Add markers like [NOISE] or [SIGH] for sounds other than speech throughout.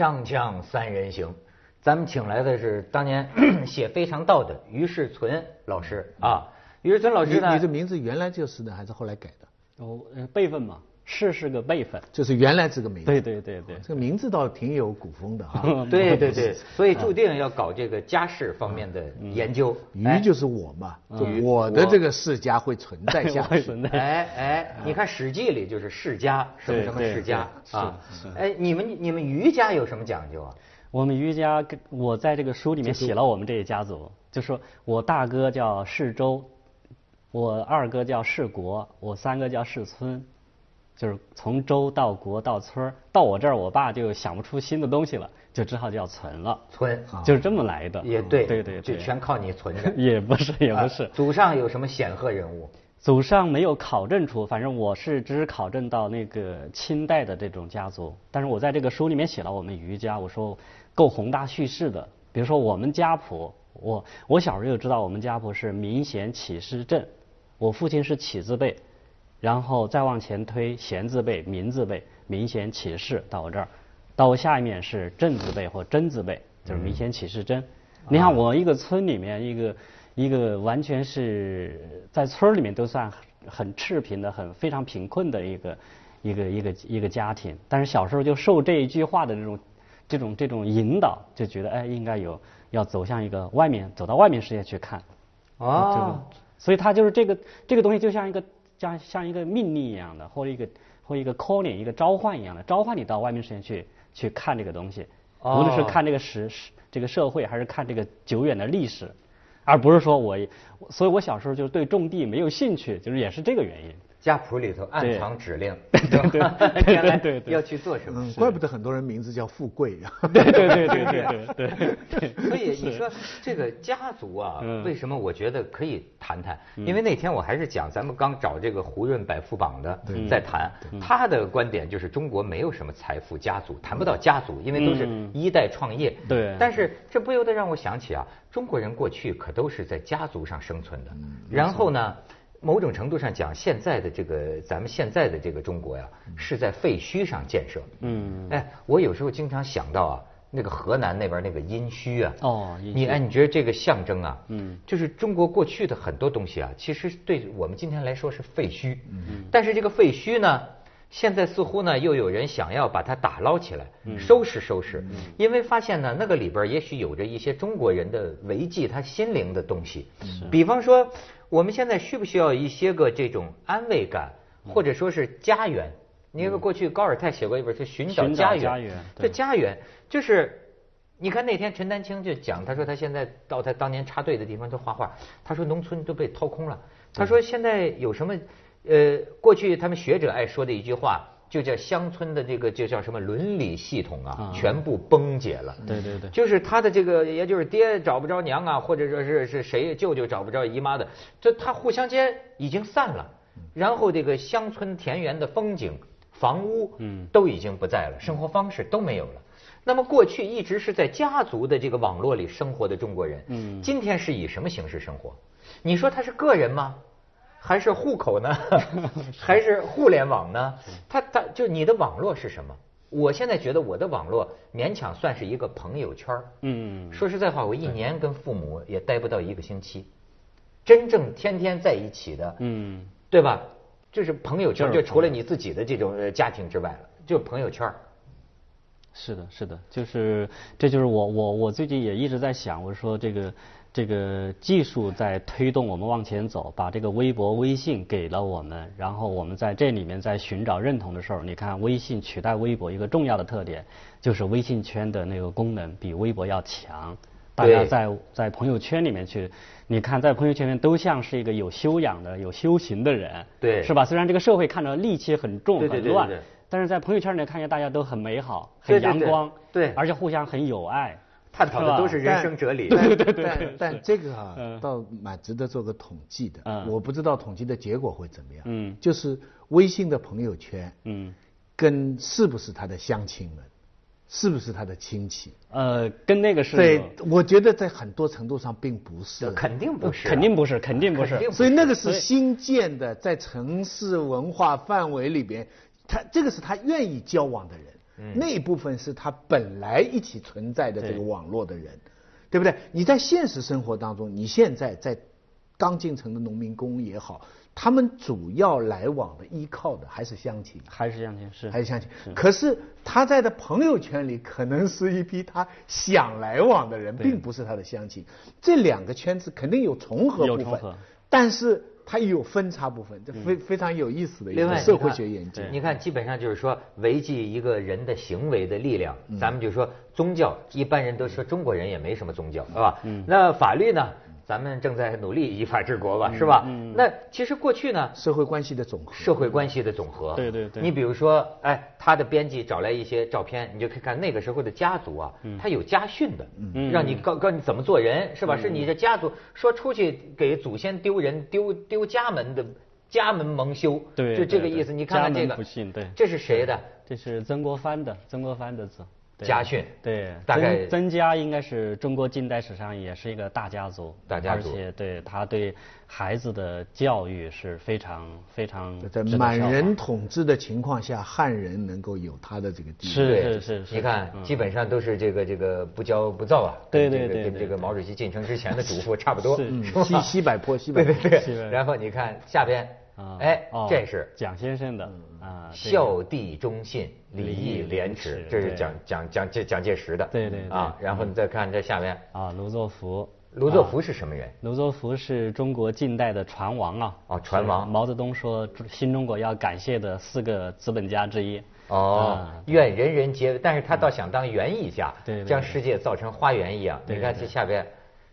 锵锵三人行，咱们请来的是当年 [COUGHS] 写《非常道》的于世存老师啊。于世存老师呢，你你的名字原来就是的，还是后来改的？哦，呃辈分嘛，世是个辈分。就是原来这个名字。对对对对，这个名字倒挺有古风的哈。[LAUGHS] 对对对，所以注定要搞这个家世方面的研究。哎于就是我嘛，我的这个世家会存在下去。[LAUGHS] 会存在哎哎，你看《史记》里就是世家，什么什么世家啊。哎，你们你们于家有什么讲究啊？我们于家跟我在这个书里面写了我们这一家族，就说我大哥叫世周，我二哥叫世国，我三哥叫世村，就是从州到国到村儿到我这儿，我爸就想不出新的东西了，就只好叫存了，存就是这么来的。也对，对对对，就全靠你存着。也不是也不是啊，祖上有什么显赫人物？祖上没有考证出，反正我是只考证到那个清代的这种家族，但是我在这个书里面写了我们余家，我说够宏大叙事的。比如说我们家谱，我我小时候就知道我们家谱是明显起氏正，我父亲是起字辈，然后再往前推贤字辈、明字辈，明显启示到我这儿，到我下面是正字辈或真字辈，就是明显启示真。你看我一个村里面一个一个完全是在村儿里面都算很很赤贫的、很非常贫困的一个一个一个一个家庭，但是小时候就受这一句话的这种这种这种引导，就觉得哎应该有要走向一个外面走到外面世界去看。哦这个，所以他就是这个这个东西就像一个像像一个命令一样的，或者一个或一个 calling 一个召唤一样的，召唤你到外面世界去去看这个东西，哦无论是看这个时时这个社会，还是看这个久远的历史，而不是说我，所以我小时候就是对种地没有兴趣，就是也是这个原因。家谱里头暗藏指令，[LAUGHS] 对对对 [LAUGHS] 对，要去做什么？怪不得很多人名字叫富贵呀。对对对对对对。[LAUGHS] 所以你说这个家族啊，为什么我觉得可以谈谈？因为那天我还是讲咱们刚找这个胡润百富榜的在谈，他的观点就是中国没有什么财富家族，谈不到家族，因为都是一代创业。对。但是这不由得让我想起啊，中国人过去可都是在家族上生存的，然后呢？某种程度上讲，现在的这个咱们现在的这个中国呀，是在废墟上建设。嗯。哎，我有时候经常想到啊，那个河南那边那个殷墟啊，哦殷墟。你哎，你觉得这个象征啊，嗯。就是中国过去的很多东西啊，其实对我们今天来说是废墟，嗯，但是这个废墟呢，现在似乎呢又有人想要把它打捞起来，收拾收拾，因为发现呢那个里边也许有着一些中国人的维系他心灵的东西，比方说我们现在需不需要一些个这种安慰感，或者说是家园？你看过去高尔泰写过一本是《寻找家园》，家园这家园就是，你看那天陈丹青就讲，他说他现在到他当年插队的地方都画画，他说农村都被掏空了，他说现在有什么，呃，过去他们学者爱说的一句话。就叫乡村的这个就叫什么伦理系统啊，啊全部崩解了。对对对就是他的这个，也就是爹找不着娘啊，或者说是是谁舅舅找不着姨妈的，这他互相间已经散了。然后这个乡村田园的风景、房屋，嗯都已经不在了，生活方式都没有了。那么过去一直是在家族的这个网络里生活的中国人，嗯今天是以什么形式生活？你说他是个人吗？还是户口呢？[LAUGHS] [LAUGHS] 还是互联网呢？他他就你的网络是什么？我现在觉得我的网络勉强算是一个朋友圈儿嗯说实在话，我一年跟父母也待不到一个星期，真正天天在一起的，嗯对吧？就是朋友圈，就除了你自己的这种呃家庭之外了，就是朋友圈儿。是的，是的，就是这就是我我我最近也一直在想，我说这个这个技术在推动我们往前走，把这个微博、微信给了我们，然后我们在这里面在寻找认同的时候，你看微信取代微博一个重要的特点就是微信圈的那个功能比微博要强。大家在在朋友圈里面去，你看在朋友圈里面都像是一个有修养的、有修行的人，对。是吧？虽然这个社会看着戾气很重、很乱但是在朋友圈里面看见大家都很美好、很阳光，对。而且互相很友爱，吧探讨的都是人生哲理。但 [LAUGHS] 对对对但但这个啊嗯，倒蛮值得做个统计的。嗯我不知道统计的结果会怎么样。嗯就是微信的朋友圈，嗯，跟是不是他的乡亲们，是不是他的亲戚？呃，跟那个是对，我觉得在很多程度上并不是。肯定不是啊，肯定不是，肯定不是所以那个是新建的，在城市文化范围里边，他这个是他愿意交往的人。那一部分是他本来一起存在的这个网络的人，对不对？你在现实生活当中，你现在在刚进城的农民工也好，他们主要来往的依靠的还是乡亲。还是乡亲是。还是乡亲，可是他在的朋友圈里可能是一批他想来往的人，并不是他的乡亲。这两个圈子肯定有重合部分有重合，但是它也有分叉部分，这非非常有意思的一，个社会学研究。你看，基本上就是说维系一个人的行为的力量。咱们就说宗教，一般人都说中国人也没什么宗教，是吧？那法律呢？咱们正在努力依法治国吧，是吧？那其实过去呢，社会关系的总和，社会关系的总和。对对对你比如说，哎，他的编辑找来一些照片，你就可以看那个时候的家族啊，他有家训的，让你告告你怎么做人，是吧？是你的家族说出去给祖先丢人、丢丢家门的，家门蒙羞，对，就这个意思。你看看这个不，信，对，这是谁的？这是曾国藩的，曾国藩的字。对家训对，大概曾曾家应该是中国近代史上也是一个大家族，大家族而且对他对孩子的教育是非常非常在满人统治的情况下，汉人能够有他的这个地位。是是是是你看，嗯基本上都是这个这个不骄不躁啊。对跟这个跟对对对对这个毛主席进城之前的嘱咐 [LAUGHS] 差不多，是西西柏坡，西柏对坡。对对。西柏坡然后你看下边啊，哎哦，这是蒋先生的啊，孝弟忠信，礼义廉耻这是蒋蒋蒋介蒋介石的。对对对啊，然后你再看这下面，啊，卢作孚。啊卢作孚是什么人？卢作孚是中国近代的船王啊！哦船王毛泽东说新中国要感谢的四个资本家之一。哦啊，愿人人皆，但是他倒想当园艺家，对对对将世界造成花园一样。你看这下边，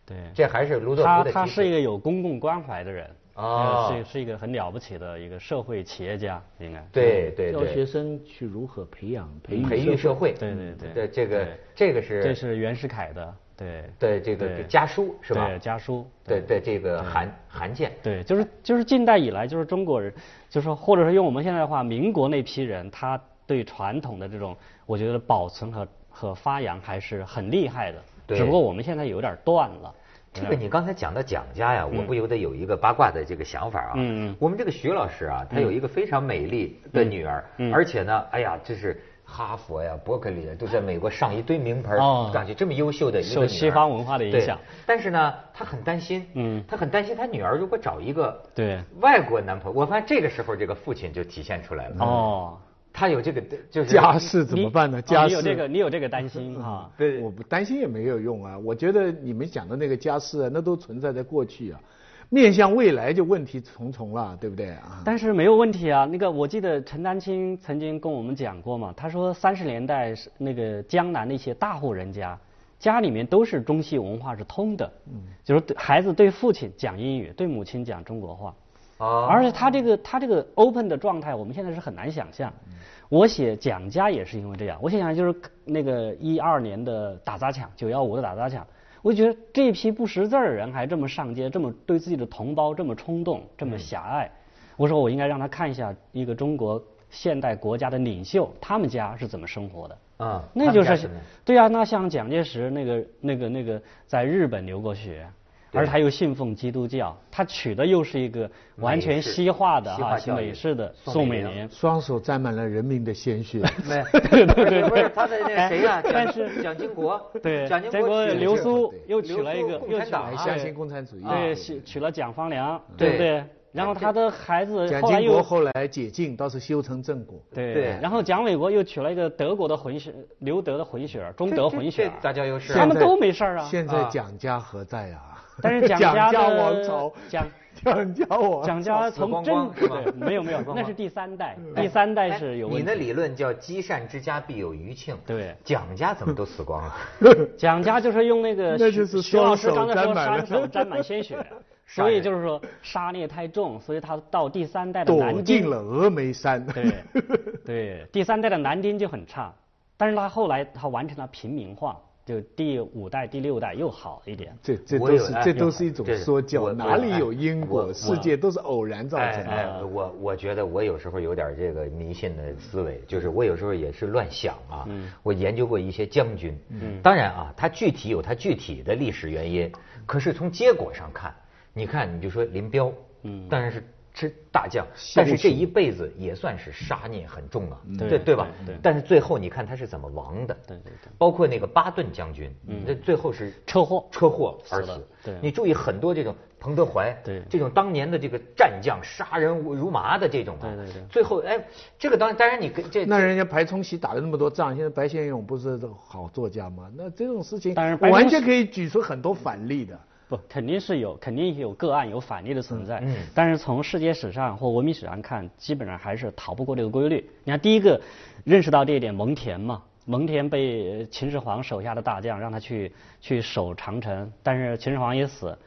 对，这还是卢作孚他他是一个有公共关怀的人。哦呃是是一个很了不起的一个社会企业家，应该。对对教学，生去如何培养、培育培育社会，对对对对这个对这个是这是袁世凯的，对。对这个家书是吧？对家书。对对这个函函件，对，就是就是近代以来，就是中国人，就是说，或者说用我们现在的话，民国那批人，他对传统的这种，我觉得保存和和发扬还是很厉害的。对只不过我们现在有点断了。这个你刚才讲到蒋家呀，我不由得有一个八卦的这个想法啊。嗯嗯。我们这个徐老师啊，他有一个非常美丽的女儿，嗯。而且呢，哎呀，这是哈佛呀、伯克利啊，都在美国上一堆名牌哦感觉这么优秀的一个受西方文化的影响对。但是呢，他很担心，嗯。他很担心他女儿如果找一个对。外国男朋友，我发现这个时候这个父亲就体现出来了。哦，他有这个就是家事怎么办呢？家事哦你有这个，你有这个担心啊？对我不担心也没有用啊。我觉得你们讲的那个家事啊，那都存在在过去啊，面向未来就问题重重了，对不对啊？但是没有问题啊。那个我记得陈丹青曾经跟我们讲过嘛，他说三十年代是那个江南的一些大户人家，家里面都是中西文化是通的，嗯，就是对孩子对父亲讲英语，对母亲讲中国话。啊，而且他这个他这个 open 的状态，我们现在是很难想象。我写蒋家也是因为这样，我想想就是那个一二年的打砸抢，九幺五的打砸抢，我就觉得这批不识字儿的人还这么上街，这么对自己的同胞这么冲动，这么狭隘。我说我应该让他看一下一个中国现代国家的领袖，他们家是怎么生活的。啊，那就是对啊，那像蒋介石那个那个那个在日本留过学，对而他又信奉基督教，他娶的又是一个完全西化的哈美式的宋美龄。双手沾满了人民的鲜血。[LAUGHS] 没，[LAUGHS] 对对对不是他的那谁呀？哎但是蒋经国，对，蒋经结果国刘苏又娶了一个又娶产党啊还相信共产主义。对，娶娶了蒋方良，对对不对？然后他的孩子蒋后来又经国后来解禁，倒是修成正果。对对然后蒋纬国又娶了一个德国的混血，留德的混血儿，中德混血儿这这，杂交优势啊。他们都没事儿啊。现在啊蒋家何在啊？[LAUGHS] 但是蒋家家的王朝，蒋蒋家王，[LAUGHS] 蒋家从真没有没有那是第三代，哎第三代哎是有。你的理论叫积善之家必有余庆。对蒋家怎么都死光了？[LAUGHS] 蒋家就是用那个那就是徐徐老师双手刚才说沾满了双手沾满鲜血，所以就是说杀孽太重，所以他到第三代的躲南京，进了峨眉山。对对，第三代的南京就很差，但是他后来他完成了平民化，就第五代、第六代又好一点。这这都是这都是一种说教，我哪里有因果？世界都是偶然造哎成的。哎，我我觉得我有时候有点这个迷信的思维，就是我有时候也是乱想啊。嗯我研究过一些将军，当然啊，他具体有他具体的历史原因，可是从结果上看，你看你就说林彪，嗯当然是吃大将，但是这一辈子也算是杀孽很重啊，对对对吧？但是最后你看他是怎么亡的？对对对包括那个巴顿将军，那最后是车祸车祸而死你注意很多这种彭德怀，对这种当年的这个战将杀人如麻的这种啊，对对对最后哎，这个当当然你跟这那人家白崇禧打了那么多仗，现在白先勇不是好作家吗？那这种事情，当然完全可以举出很多反例的。不，肯定是有，肯定有个案有反例的存在。嗯嗯但是从世界史上或文明史上看，基本上还是逃不过这个规律。你看，第一个认识到这一点，蒙恬嘛，蒙恬被秦始皇手下的大将让他去去守长城，但是秦始皇一死，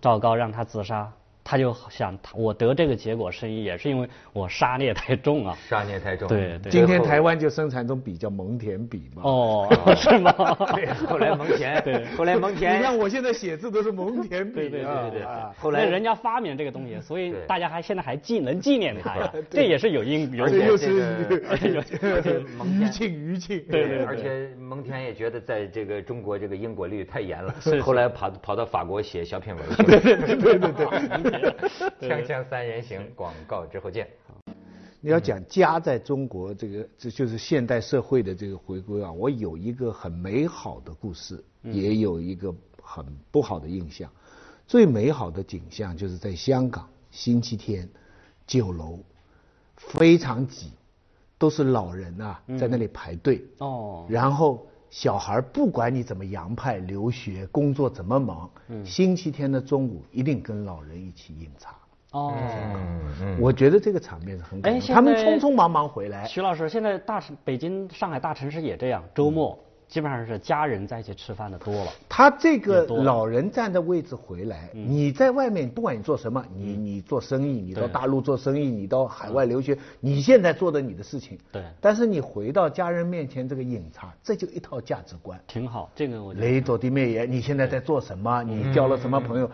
赵高让他自杀。他就想，我得这个结果是也是因为我杀孽太重啊。杀孽太重。对对。今天台湾就生产一种笔叫蒙恬笔嘛。哦，是吗？[LAUGHS] 对，后来蒙恬，对。后来蒙恬。你看，我现在写字都是蒙恬笔对对对啊对。后来人家发明这个东西，所以大家还现在还纪能纪念他。呀，这也是有因有而且果。这又是这个 [LAUGHS] [LAUGHS] 而且蒙余恬庆余庆。对对而且蒙恬也觉得在这个中国这个因果律太严了，是后来跑跑到法国写小品文。对对对对对，[LAUGHS] 锵锵三人行，广告之后见。你要讲家在中国这个，这就是现代社会的这个回归啊。我有一个很美好的故事，也有一个很不好的印象。最美好的景象就是在香港星期天酒楼非常挤，都是老人啊在那里排队。哦，然后小孩不管你怎么洋派、留学、工作怎么忙，星期天的中午一定跟老人一起饮茶。哦，我觉得这个场面是很感动。哎他们匆匆忙忙回来，徐老师，现在大北京、上海大城市也这样，周末基本上是家人在一起吃饭的多了。他这个老人站的位置回来，你在外面不管你做什么，你你做生意，你到大陆做生意，你到海外留学，你现在做的你的事情，对。但是你回到家人面前这个饮茶，这就一套价值观。挺好，这个我雷佐的妹爷，你现在在做什么？你交了什么朋友？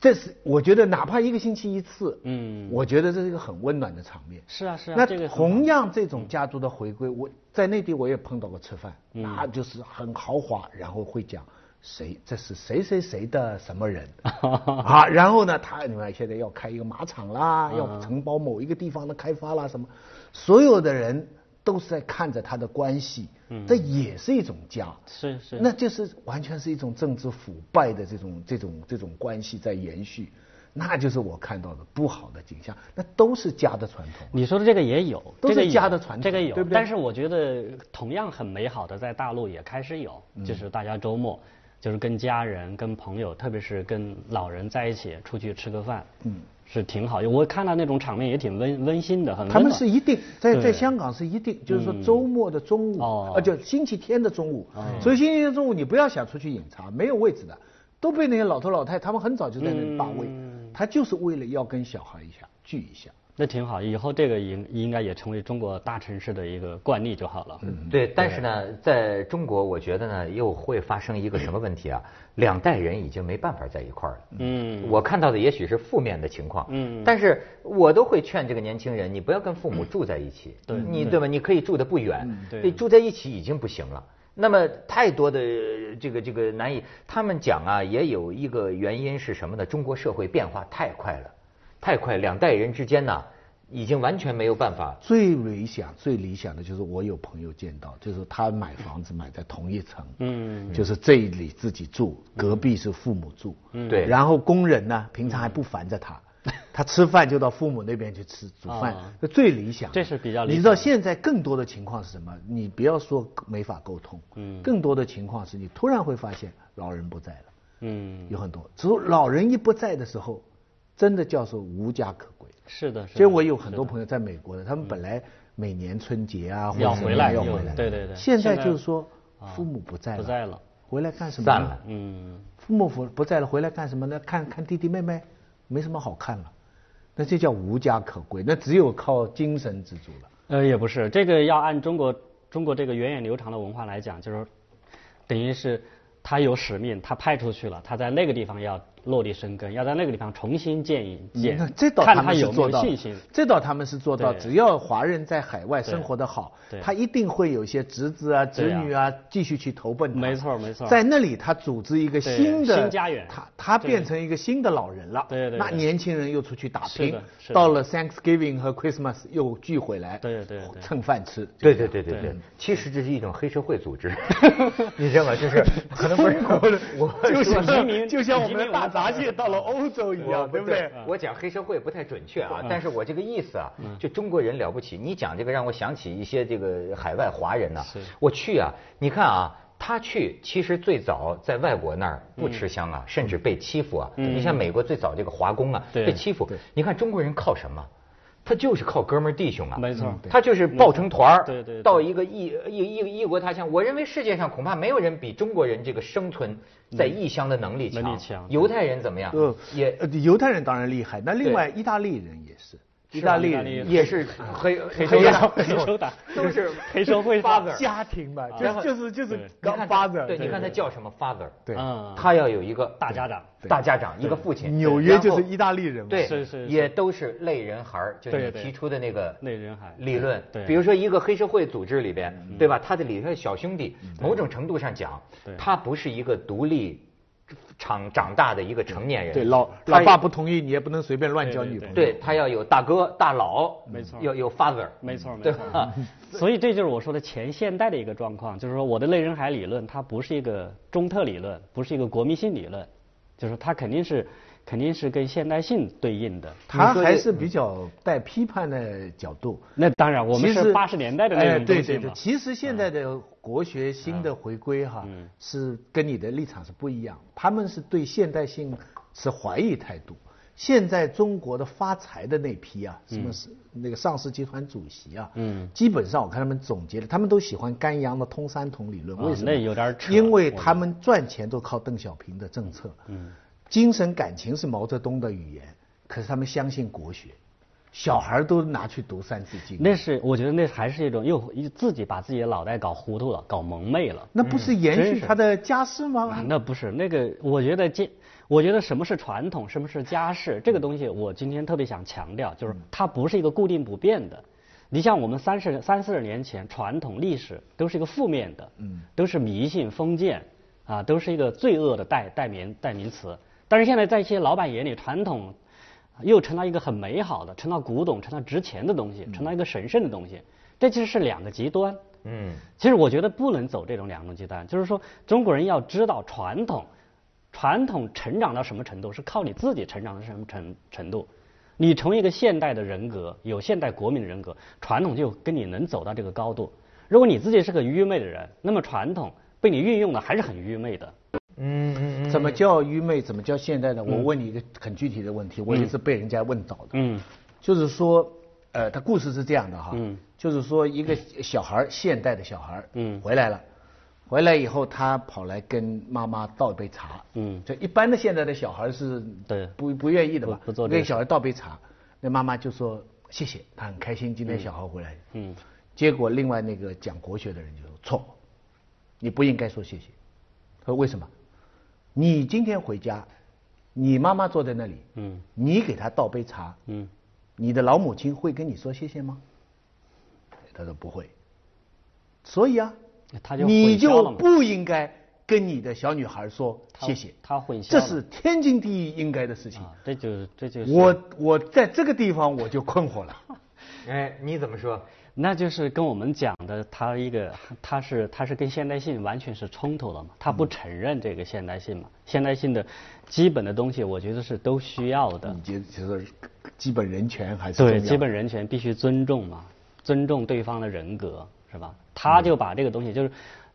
这是我觉得哪怕一个星期一次，嗯。我觉得这是一个很温暖的场面。是啊是啊，那同样这种家族的回归，我在内地我也碰到过吃饭，嗯。那就是很豪华，然后会讲谁这是谁谁谁的什么人。[LAUGHS] 啊，然后呢，他你看现在要开一个马场啦，要承包某一个地方的开发啦什么，所有的人都是在看着他的关系，这也是一种家。是是那就是完全是一种政治腐败的这种这种这种关系在延续，那就是我看到的不好的景象。那都是家的传统。你说的这个也有，都是家的传统这个有对不对但是我觉得同样很美好的，在大陆也开始有，嗯就是大家周末就是跟家人、跟朋友，特别是跟老人在一起出去吃个饭，嗯，是挺好。我看到那种场面也挺温温馨的，很温他们是一定在在香港是一定，就是说周末的中午，哦啊，就星期天的中午。所以星期天中午你不要想出去饮茶，没有位置的，都被那些老头老太他们很早就在那里霸位，他就是为了要跟小孩一下聚一下。那挺好，以后这个应应该也成为中国大城市的一个惯例就好了。嗯，对，但是呢，在中国，我觉得呢，又会发生一个什么问题啊？两代人已经没办法在一块儿了。嗯我看到的也许是负面的情况。嗯但是我都会劝这个年轻人，你不要跟父母住在一起。对你对吧？你可以住的不远。对对，住在一起已经不行了。那么太多的呃这个这个难以，他们讲啊，也有一个原因是什么呢？中国社会变化太快了，太快，两代人之间呢，已经完全没有办法。最理想、最理想的就是我有朋友见到，就是他买房子买在同一层，嗯。就是这里自己住，隔壁是父母住，嗯。对。然后工人呢，平常还不烦着他，他吃饭就到父母那边去吃煮饭啊，这最理想。这是比较理想你知道现在更多的情况是什么？你不要说没法沟通，嗯。更多的情况是你突然会发现老人不在了，嗯，有很多，只有老人一不在的时候，真的叫做无家可归。是的，是的。所以我有很多朋友在美国的，他们本来每年春节啊要回来要回来，对对对现在就是说啊父母不在了，不在了，回来干什么呢？散了嗯，父母不不在了，回来干什么呢？看看弟弟妹妹，没什么好看了，那这叫无家可归，那只有靠精神支柱了。呃，也不是，这个要按中国中国这个源远流长的文化来讲，就是等于是他有使命，他派出去了，他在那个地方要落地生根，要在那个地方重新建一建那，这倒他看他有没们是做到有信心。，这倒他们是做到，只要华人在海外生活的好，他一定会有一些侄子啊、侄女啊继续去投奔他。没错没错。在那里他组织一个新的新家园。他他变成一个新的老人了。那对对。那年轻人又出去打拼到了 Thanksgiving 和 Christmas 又聚回来，对对对。蹭饭吃。对对对对对。对，其实这是一种黑社会组织，[LAUGHS] 你知道吗？就是可能不是 [LAUGHS] 我就说像移民就像我们的大闸蟹到了欧洲一样，对不对？我讲黑社会不太准确啊，但是我这个意思啊，就中国人了不起。你讲这个让我想起一些这个海外华人呐、是我去啊，你看啊。他去其实最早在外国那儿不吃香啊，甚至被欺负啊。你像美国最早这个华工啊，对被欺负。你看中国人靠什么？他就是靠哥们儿弟兄啊。没错他就是抱成团儿，对对对到一个异异异异国他乡。我认为世界上恐怕没有人比中国人这个生存在异乡的能力强。能力强犹太人怎么样？呃，也呃犹太人当然厉害，那另外意大利人也是，意大利也是黑黑黑手党，黑黑手党都是黑社会 father。家庭嘛，然后就就是就是刚 father，对，你看他叫什么 father？对。嗯，他要有一个大家长。大家长，一个父亲。纽约就是意大利人嘛，对，是是是。也都是类人孩儿，就你对对。提出的那个类人孩理论。对。比如说一个黑社会组织里边，对吧？他的里头的小兄弟，某种程度上讲，他不是一个独立长长大的一个成年人。对，老他老爸不同意，你也不能随便乱交对对女朋友。对他要有大哥大佬，没错要有 father，没错没对错吧？[LAUGHS] 所以这就是我说的前现代的一个状况，就是说我的类人海理论它不是一个中特理论，不是一个国民性理论，就是它肯定是肯定是跟现代性对应的。他还是比较带批判的角度。那当然，我们是八十年代的那哎种东西嘛对对对，。其实现在的国学新的回归哈嗯，是跟你的立场是不一样，他们是对现代性持怀疑态度。现在中国的发财的那批啊，什么是那个上市集团主席啊，嗯基本上我看他们总结的，他们都喜欢甘阳的通三统理论，啊为什么？那有点扯因为他们赚钱都靠邓小平的政策，嗯，精神感情是毛泽东的语言，可是他们相信国学，小孩儿都拿去读《三字经》，那是我觉得那还是一种又又自己把自己的脑袋搞糊涂了，搞蒙昧了。那不是延续他的家世啊吗？那不是那个，我觉得这，我觉得什么是传统，什么是家世，这个东西我今天特别想强调，就是它不是一个固定不变的。你像我们三十三四十年前，传统历史都是一个负面的，嗯都是迷信封建，啊，都是一个罪恶的代代名代名词。但是现在在一些老板眼里，传统又成了一个很美好的，成了古董，成了值钱的东西，成了一个神圣的东西。这其实是两个极端。嗯，其实我觉得不能走这种两种极端，就是说中国人要知道传统，传统成长到什么程度是靠你自己成长到什么程程度。你成为一个现代的人格，有现代国民的人格，传统就跟你能走到这个高度。如果你自己是个愚昧的人，那么传统被你运用的还是很愚昧的。嗯嗯嗯，怎么叫愚昧？怎么叫现代呢？我问你一个很具体的问题，我也是被人家问到的。嗯。就是说，呃，他故事是这样的哈，嗯。就是说一个小孩儿，现代的小孩儿，嗯。回来了，回来以后他跑来跟妈妈倒杯茶，嗯。这一般的现在的小孩是对。不不愿意的吧，不不做这个。给小孩倒杯茶，那妈妈就说谢谢，他很开心，今天小孩回来，嗯。结果另外那个讲国学的人就说错，你不应该说谢谢。他说为什么？你今天回家，你妈妈坐在那里，嗯你给她倒杯茶，嗯你的老母亲会跟你说谢谢吗？他说不会。所以啊，他就你就不应该跟你的小女孩说谢谢。他混淆这是天经地义应该的事情。啊，这就是这就是我我在这个地方我就困惑了。[LAUGHS] 哎，你怎么说？那就是跟我们讲的，他一个 [LAUGHS] 他是他是跟现代性完全是冲突的嘛，他不承认这个现代性嘛，现代性的基本的东西，我觉得是都需要的你，觉得就是基本人权还是对，基本人权必须尊重嘛，尊重对方的人格，是吧？他就把这个东西就是。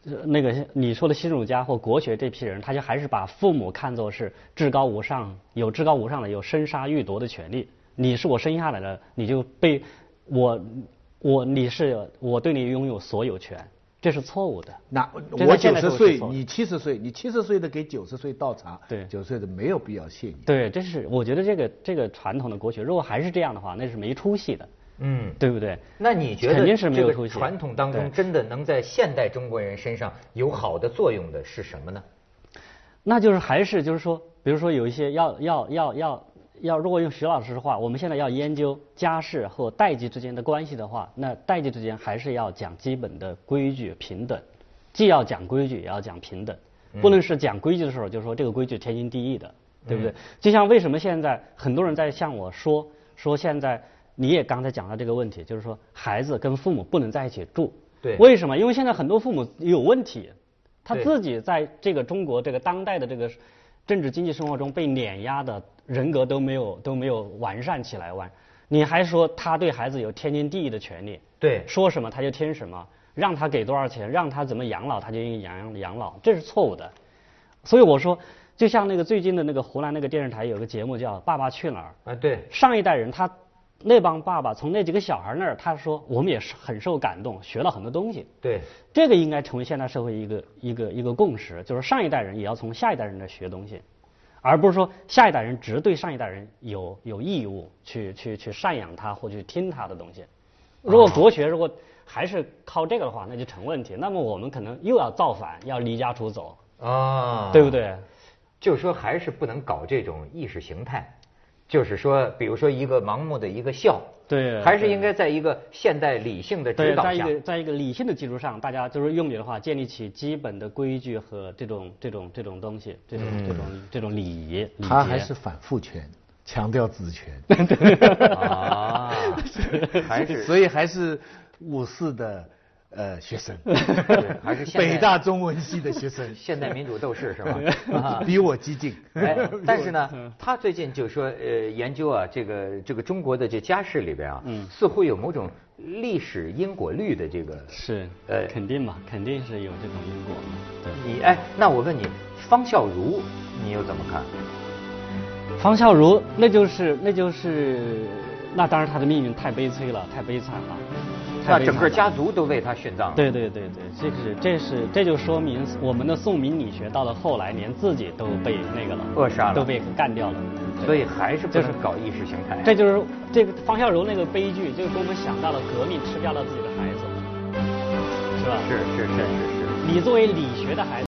呃那个你说的新儒家或国学这批人，他就还是把父母看作是至高无上，有至高无上的，有生杀予夺的权利。你是我生下来的，你就被我我你是我对你拥有所有权，这是错误的。那这我九十岁，你七十岁，你七十岁的给九十岁倒茶，对九十岁的没有必要谢你。对，这是我觉得这个这个传统的国学，如果还是这样的话，那是没出息的，嗯，对不对？那你觉得肯定是没有这出息个传统当中对真的能在现代中国人身上有好的作用的是什么呢？那就是还是就是说，比如说有一些要要要要要，如果用徐老师的话，我们现在要研究家世和代际之间的关系的话，那代际之间还是要讲基本的规矩平等，既要讲规矩，也要讲平等，不能是讲规矩的时候就说这个规矩天经地义的，对不对？就像为什么现在很多人在向我说说现在你也刚才讲到这个问题，就是说孩子跟父母不能在一起住，对。为什么？因为现在很多父母有问题，他自己在这个中国这个当代的这个政治经济生活中被碾压的人格都没有都没有完善起来完，你还说他对孩子有天经地义的权利，对。说什么他就听什么，让他给多少钱，让他怎么养老他就应该养养老，这是错误的。所以我说，就像那个最近的那个湖南那个电视台有个节目叫《爸爸去哪儿》，啊，对，上一代人他那帮爸爸从那几个小孩那儿，他说我们也是很受感动，学了很多东西。对，这个应该成为现代社会一个一个一个共识，就是上一代人也要从下一代人那儿学东西，而不是说下一代人只对上一代人有有义务去去去赡养他或去听他的东西。如果国学如果还是靠这个的话，那就成问题。那么我们可能又要造反，要离家出走，啊，对不？对？就是说还是不能搞这种意识形态，就是说，比如说一个盲目的一个孝，对对还是应该在一个现代理性的指对，导下。在一个在一个理性的基础上，大家就是用你的话，建立起基本的规矩和这种这种这种东西，这种这种这种礼仪。他还是反父权，强调子权，[LAUGHS] 啊，[LAUGHS] 还是所以还是五四的呃学生，[LAUGHS] 对还是北大中文系的学生，现代民主斗士是吧？啊 [LAUGHS] 比我激进。哎，[LAUGHS] 但是呢，他最近就说，呃，研究啊，这个这个中国的这家世里边啊，嗯似乎有某种历史因果律的这个。是，呃肯定嘛，肯定是有这种因果嘛。对。你哎，那我问你，方孝孺，你又怎么看？方孝孺，那就是那就是，那当然他的命运太悲催了，太悲惨了。太那整个家族都为他殉葬了。对对对对，这是这是这就说明我们的宋明理学到了后来，连自己都被那个了，扼杀了都被干掉了。所以还是不就是搞意识形态。这就是这个方孝孺那个悲剧，就给我们想到了革命吃掉了自己的孩子，是吧？是是是是是。你作为理学的孩子，